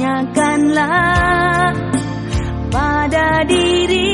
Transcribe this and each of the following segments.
tanyakanlah pada diri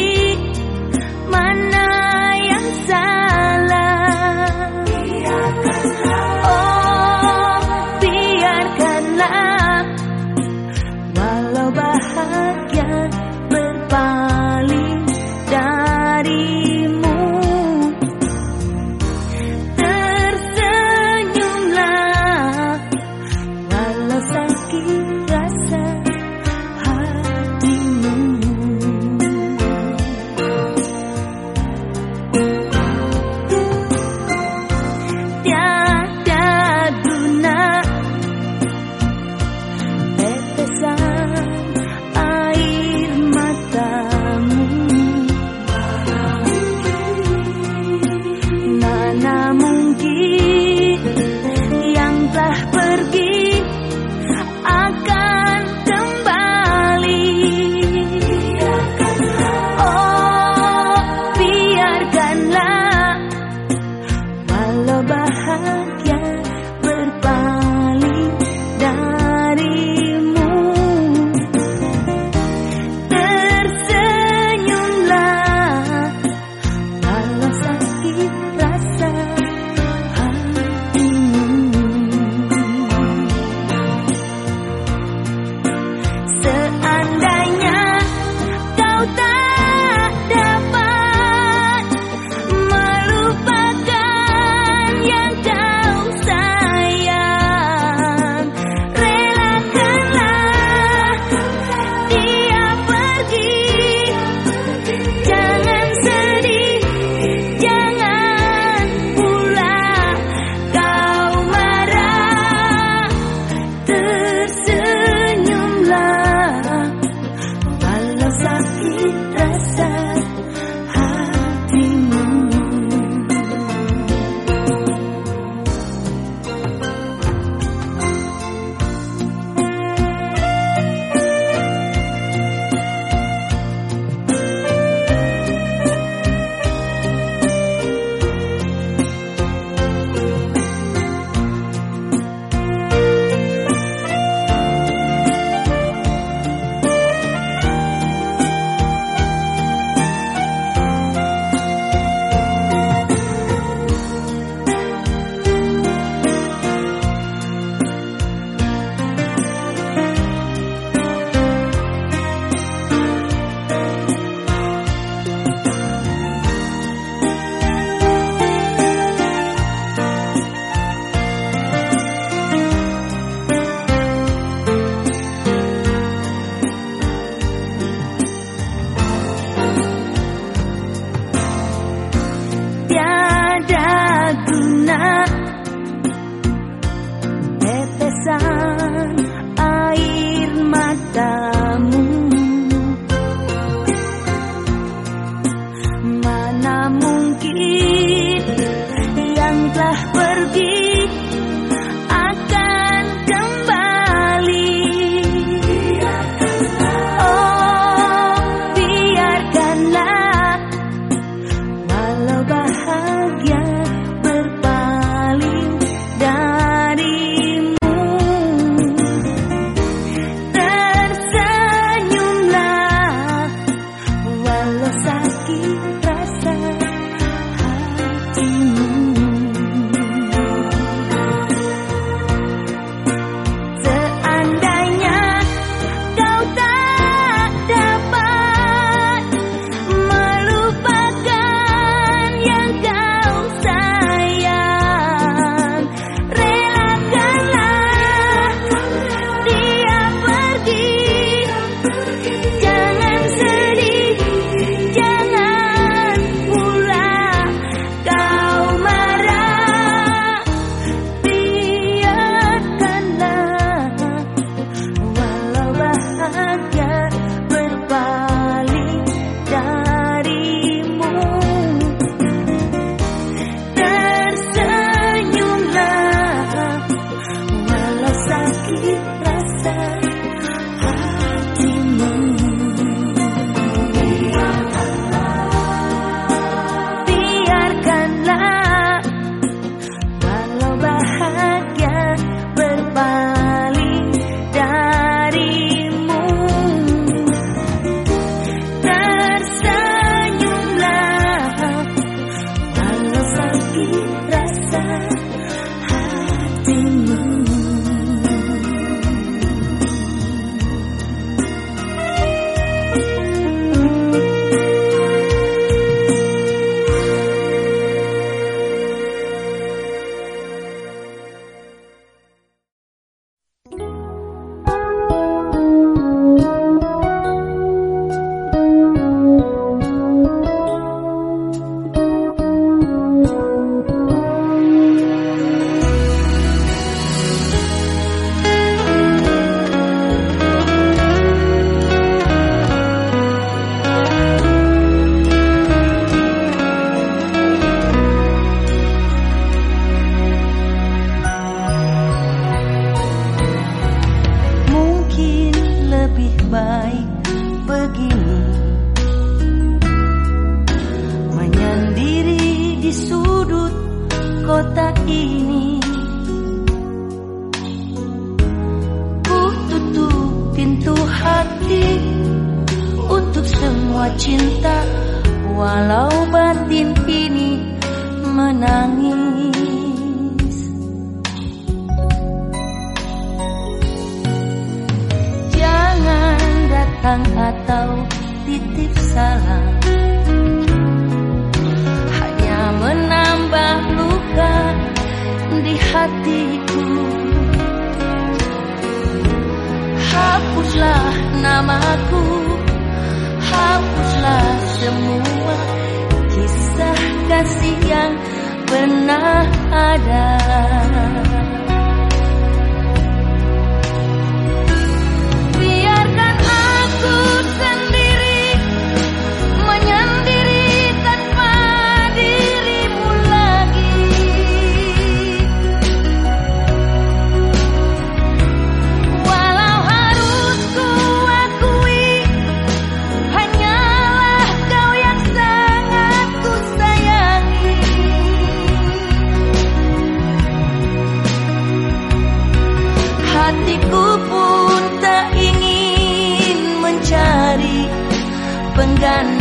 pengganti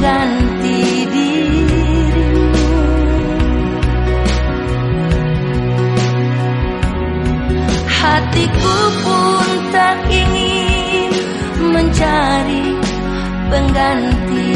pengganti dirimu. Hatiku pun tak ingin mencari pengganti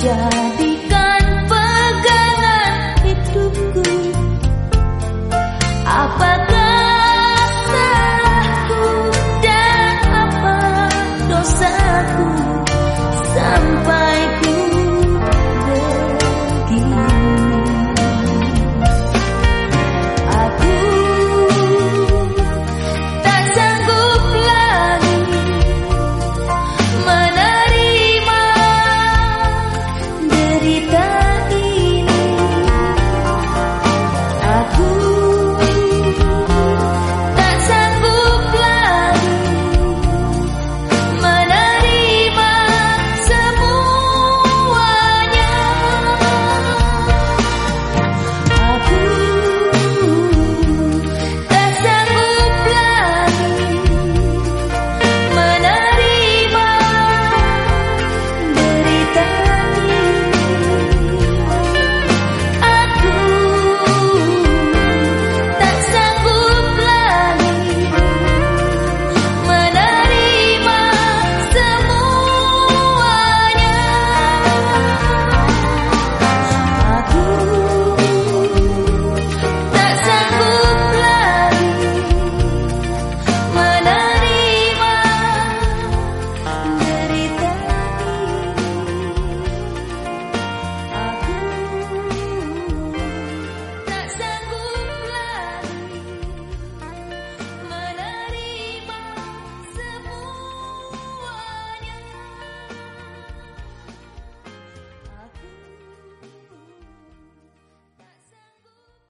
saja